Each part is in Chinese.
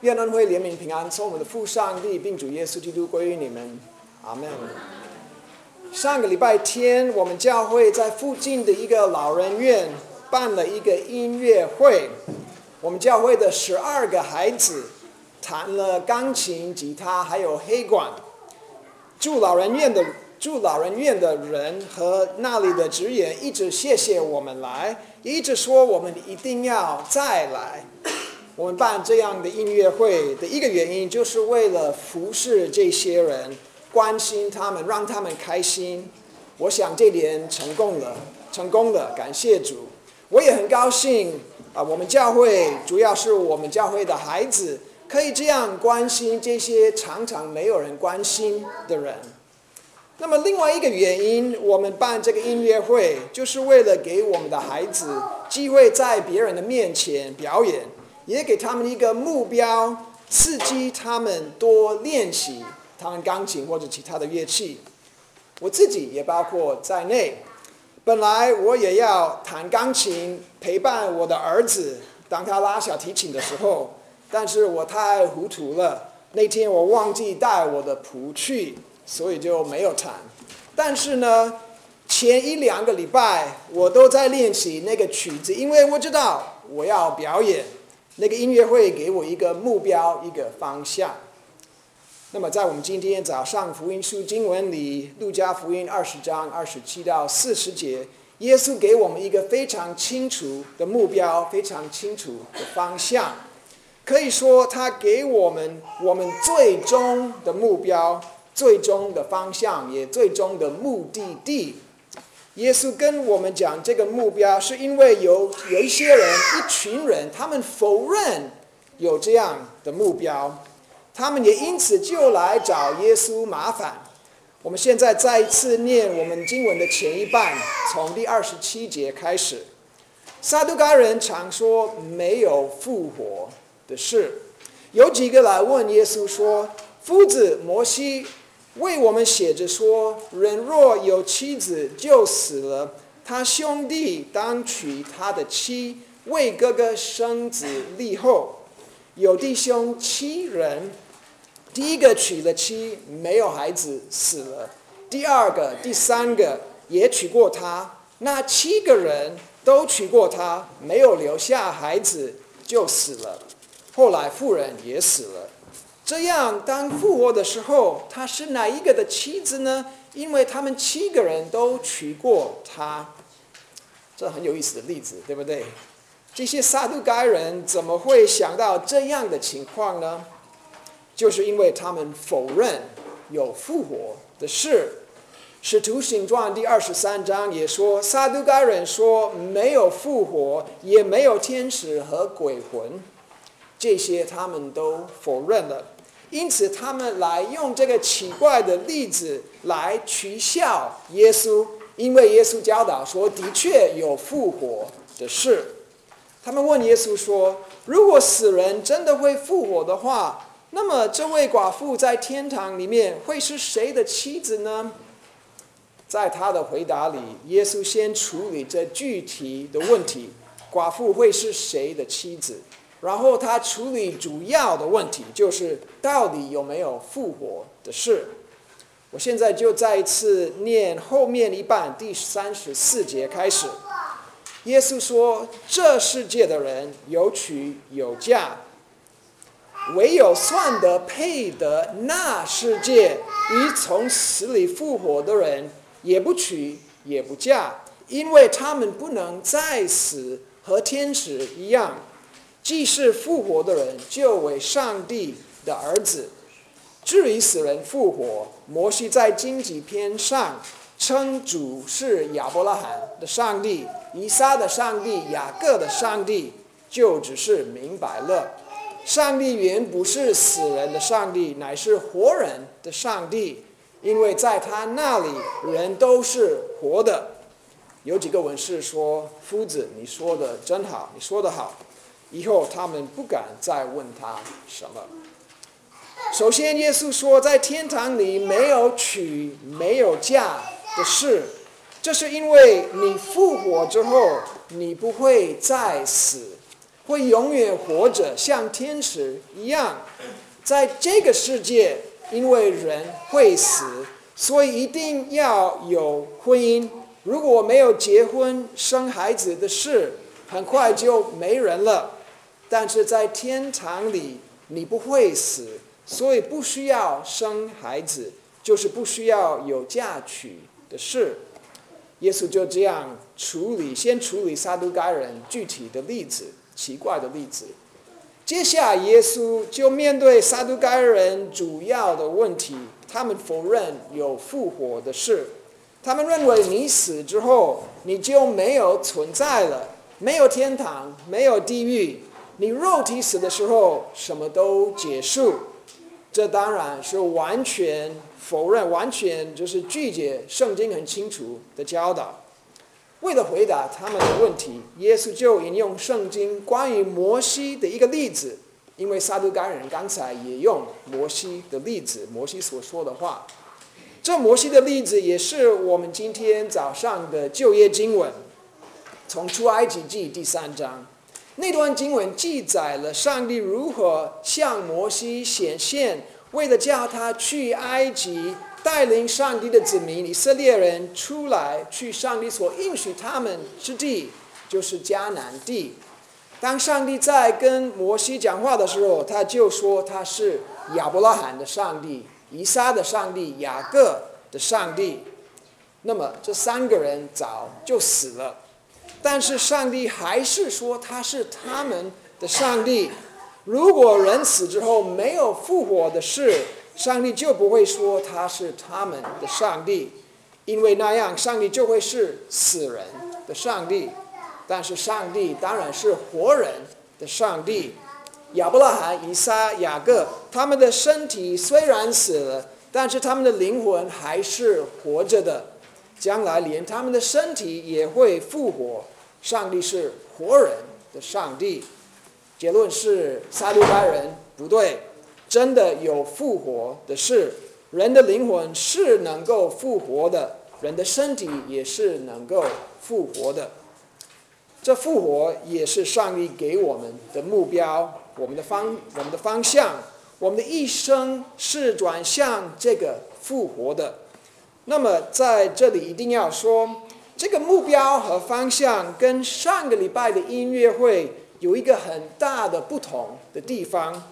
愿恩惠、怜悯、平安从我们的父上帝并主耶稣基督归于你们，阿门。上个礼拜天，我们教会在附近的一个老人院办了一个音乐会，我们教会的十二个孩子弹了钢琴、吉他，还有黑管。住老人院的住老人院的人和那里的职员一直谢谢我们来，一直说我们一定要再来。我们办这样的音乐会的一个原因，就是为了服侍这些人，关心他们，让他们开心。我想这点成功了，成功了，感谢主。我也很高兴啊，我们教会主要是我们教会的孩子，可以这样关心这些常常没有人关心的人。那么另外一个原因，我们办这个音乐会，就是为了给我们的孩子机会在别人的面前表演。也给他们一个目标，刺激他们多练习他们钢琴或者其他的乐器。我自己也包括在内。本来我也要弹钢琴，陪伴我的儿子，当他拉小提琴的时候，但是我太糊涂了。那天我忘记带我的谱去，所以就没有弹。但是呢，前一两个礼拜我都在练习那个曲子，因为我知道我要表演。那个音乐会给我一个目标，一个方向。那么，在我们今天早上福音书经文里，《路加福音》二十章二十七到四十节，耶稣给我们一个非常清楚的目标，非常清楚的方向。可以说，他给我们我们最终的目标、最终的方向，也最终的目的地。耶稣跟我们讲这个目标，是因为有有一些人、一群人，他们否认有这样的目标，他们也因此就来找耶稣麻烦。我们现在再一次念我们经文的前一半，从第二十七节开始。撒都该人常说没有复活的事，有几个来问耶稣说：“夫子摩西。”为我们写着说：人若有妻子就死了，他兄弟当娶他的妻，为哥哥生子立后。有弟兄七人，第一个娶了妻，没有孩子死了；第二个、第三个也娶过他，那七个人都娶过他，没有留下孩子就死了。后来妇人也死了。这样，当复活的时候，他是哪一个的妻子呢？因为他们七个人都娶过她，这很有意思的例子，对不对？这些撒都该人怎么会想到这样的情况呢？就是因为他们否认有复活的事。使徒行传第二十三章也说，撒都该人说没有复活，也没有天使和鬼魂，这些他们都否认了。因此，他们来用这个奇怪的例子来取笑耶稣，因为耶稣教导说，的确有复活的事。他们问耶稣说：“如果死人真的会复活的话，那么这位寡妇在天堂里面会是谁的妻子呢？”在他的回答里，耶稣先处理这具体的问题：寡妇会是谁的妻子？然后他处理主要的问题，就是到底有没有复活的事。我现在就再一次念后面一半，第三十四节开始。耶稣说：“这世界的人有娶有嫁，唯有算得配得那世界与从死里复活的人，也不娶也不嫁，因为他们不能再死，和天使一样。”既是复活的人，就为上帝的儿子。至于死人复活，摩西在荆棘篇上称主是亚伯拉罕的上帝、以撒的上帝、雅各的上帝，就只是明白了，上帝原不是死人的上帝，乃是活人的上帝，因为在他那里人都是活的。有几个文士说：“夫子，你说的真好，你说的好。”以后他们不敢再问他什么。首先，耶稣说，在天堂里没有娶、没有嫁的事，这是因为你复活之后，你不会再死。会永远活着，像天使一样。在这个世界，因为人会死，所以一定要有婚姻。如果没有结婚生孩子的事，很快就没人了。但是在天堂里，你不会死，所以不需要生孩子，就是不需要有嫁娶的事。耶稣就这样处理，先处理撒都该人具体的例子，奇怪的例子。接下来，耶稣就面对撒都该人主要的问题，他们否认有复活的事，他们认为你死之后你就没有存在了，没有天堂，没有地狱，你肉体死的时候什么都结束。这当然是完全。否认完全就是拒绝圣经很清楚的教导。为了回答他们的问题，耶稣就引用圣经关于摩西的一个例子。因为撒都该人刚才也用摩西的例子，摩西所说的话。这摩西的例子也是我们今天早上的就业经文，从出埃及记第三章那段经文记载了上帝如何向摩西显现。为了叫他去埃及，带领上帝的子民以色列人出来，去上帝所应许他们之地，就是迦南地。当上帝在跟摩西讲话的时候，他就说他是亚伯拉罕的上帝、以撒的上帝、雅各的上帝。那么这三个人早就死了，但是上帝还是说他是他们的上帝。如果人死之后没有复活的事，上帝就不会说他是他们的上帝，因为那样上帝就会是死人的上帝。但是上帝当然是活人的上帝。亚伯拉罕、以撒、雅各，他们的身体虽然死了，但是他们的灵魂还是活着的，将来连他们的身体也会复活。上帝是活人的上帝。结论是，撒都该人不对，真的有复活的事，人的灵魂是能够复活的，人的身体也是能够复活的。这复活也是上帝给我们的目标，我们的方，我们的方向，我们的一生是转向这个复活的。那么在这里一定要说，这个目标和方向跟上个礼拜的音乐会。有一个很大的不同的地方，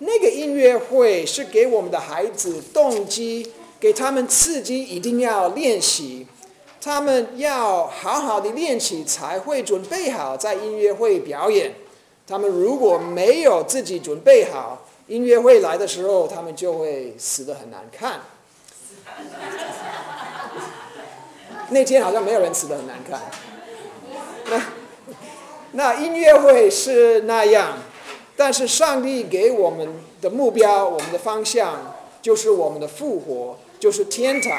那个音乐会是给我们的孩子动机，给他们刺激，一定要练习，他们要好好的练习才会准备好在音乐会表演。他们如果没有自己准备好，音乐会来的时候，他们就会死的很难看。那天好像没有人死的很难看。那。那音乐会是那样，但是上帝给我们的目标，我们的方向就是我们的复活，就是天堂。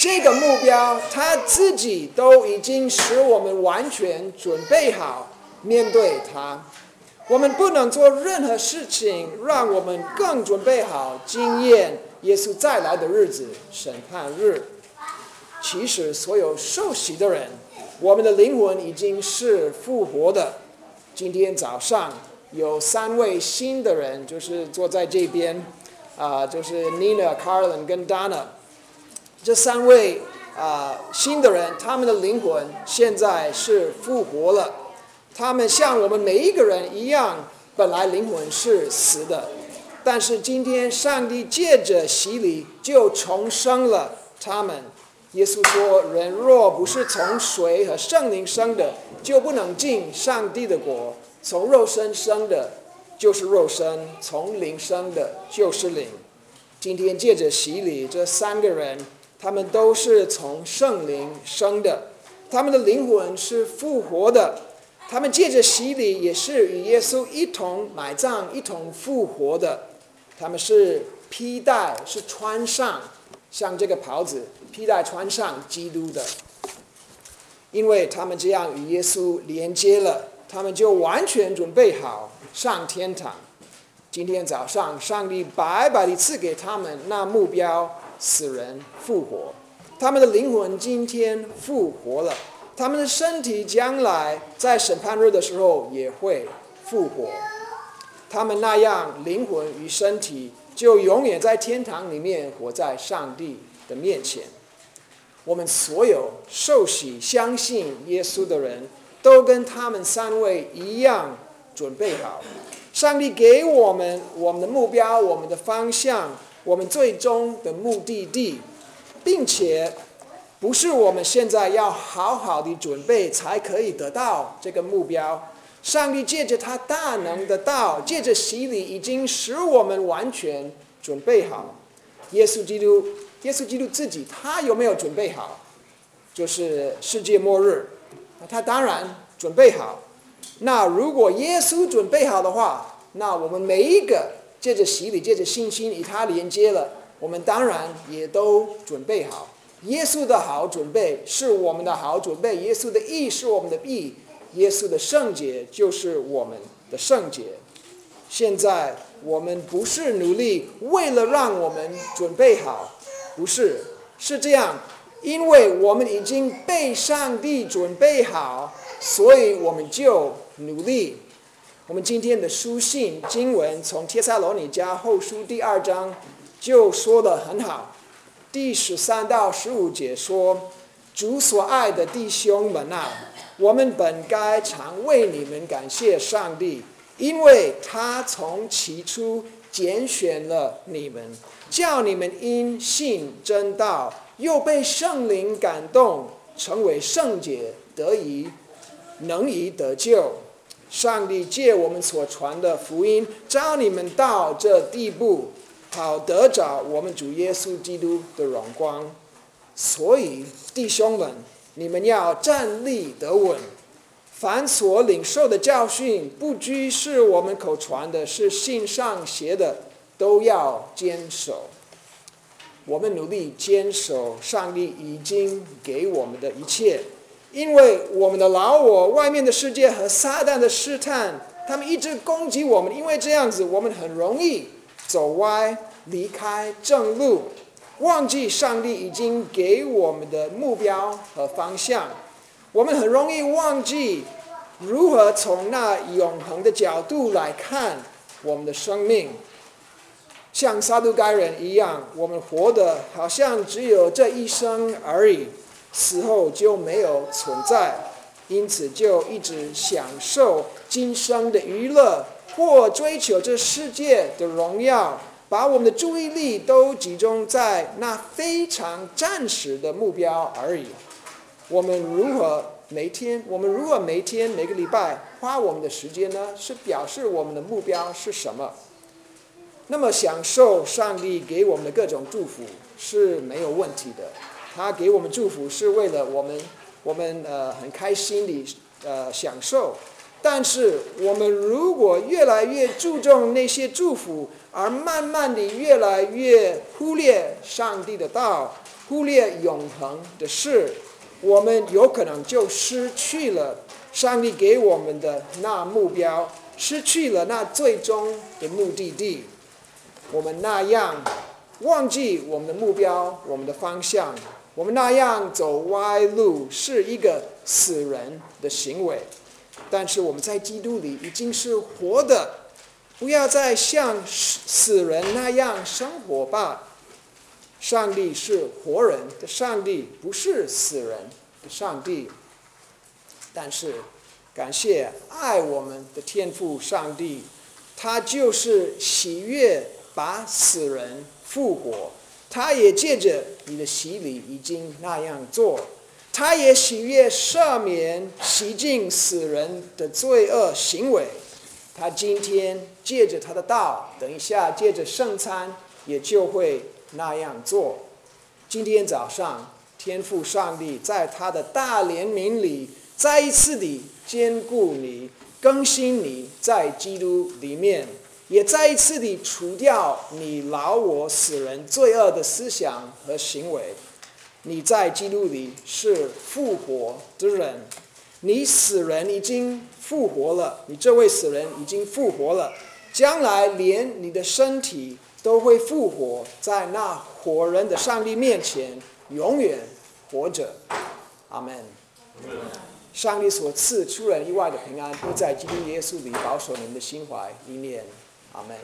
这个目标他自己都已经使我们完全准备好面对它。我们不能做任何事情让我们更准备好经验耶稣再来的日子——审判日。其实，所有受洗的人。我们的灵魂已经是复活的。今天早上有三位新的人，就是坐在这边，啊，就是 Nina、Carlin 跟 Donna。这三位啊新的人，他们的灵魂现在是复活了。他们像我们每一个人一样，本来灵魂是死的，但是今天上帝借着洗礼就重生了他们。耶稣说：“人若不是从水和圣灵生的，就不能进上帝的国。从肉身生的，就是肉身；从灵生的，就是灵。今天借着洗礼，这三个人，他们都是从圣灵生的，他们的灵魂是复活的。他们借着洗礼，也是与耶稣一同埋葬、一同复活的。他们是披戴，是穿上。”像这个袍子披带穿上基督的，因为他们这样与耶稣连接了，他们就完全准备好上天堂。今天早上，上帝白白的赐给他们那目标：死人复活。他们的灵魂今天复活了，他们的身体将来在审判日的时候也会复活。他们那样灵魂与身体就永远在天堂里面活在上帝的面前。我们所有受洗相信耶稣的人都跟他们三位一样准备好。上帝给我们我们的目标、我们的方向、我们最终的目的地，并且不是我们现在要好好的准备才可以得到这个目标。上帝借着他大能的道，借着洗礼，已经使我们完全准备好。耶稣基督，耶稣基督自己，他有没有准备好？就是世界末日，他当然准备好。那如果耶稣准备好的话，那我们每一个借着洗礼、借着信心与他连接了，我们当然也都准备好。耶稣的好准备是我们的好准备，耶稣的义是我们的义。耶稣的圣洁就是我们的圣洁。现在我们不是努力为了让我们准备好，不是，是这样，因为我们已经被上帝准备好，所以我们就努力。我们今天的书信经文从帖撒罗尼迦后书第二章就说的很好，第十三到十五节说：“主所爱的弟兄们啊。”我们本该常为你们感谢上帝，因为他从起初拣选了你们，叫你们因信真道，又被圣灵感动，成为圣洁，得以能以得救。上帝借我们所传的福音，招你们到这地步，好得着我们主耶稣基督的荣光。所以，弟兄们。你们要站立得稳，凡所领受的教训，不拘是我们口传的，是信上写的，都要坚守。我们努力坚守上帝已经给我们的一切，因为我们的老我、外面的世界和撒旦的试探，他们一直攻击我们，因为这样子，我们很容易走歪，离开正路。忘记上帝已经给我们的目标和方向，我们很容易忘记如何从那永恒的角度来看我们的生命。像撒都该人一样，我们活的好像只有这一生而已，死后就没有存在，因此就一直享受今生的娱乐，或追求这世界的荣耀。把我们的注意力都集中在那非常暂时的目标而已。我们如何每天？我们如何每天每个礼拜花我们的时间呢？是表示我们的目标是什么？那么享受上帝给我们的各种祝福是没有问题的。他给我们祝福是为了我们，我们呃很开心的呃享受。但是我们如果越来越注重那些祝福，而慢慢的越来越忽略上帝的道，忽略永恒的事，我们有可能就失去了上帝给我们的那目标，失去了那最终的目的地。我们那样忘记我们的目标，我们的方向，我们那样走歪路，是一个死人的行为。但是我们在基督里已经是活的。不要再像死人那样生活吧。上帝是活人的上帝，不是死人的上帝。但是，感谢爱我们的天父上帝，他就是喜悦把死人复活。他也借着你的洗礼已经那样做。他也喜悦赦免洗净死人的罪恶行为。他今天借着他的道，等一下借着圣餐，也就会那样做。今天早上，天父上帝在他的大怜悯里，再一次地兼顾你，更新你在基督里面，也再一次地除掉你老我死人罪恶的思想和行为。你在基督里是复活的人。你死人已经复活了，你这位死人已经复活了，将来连你的身体都会复活，在那活人的上帝面前永远活着。阿门。上帝所赐出人意外的平安，都在基督耶稣里保守你们的心怀意念。阿门。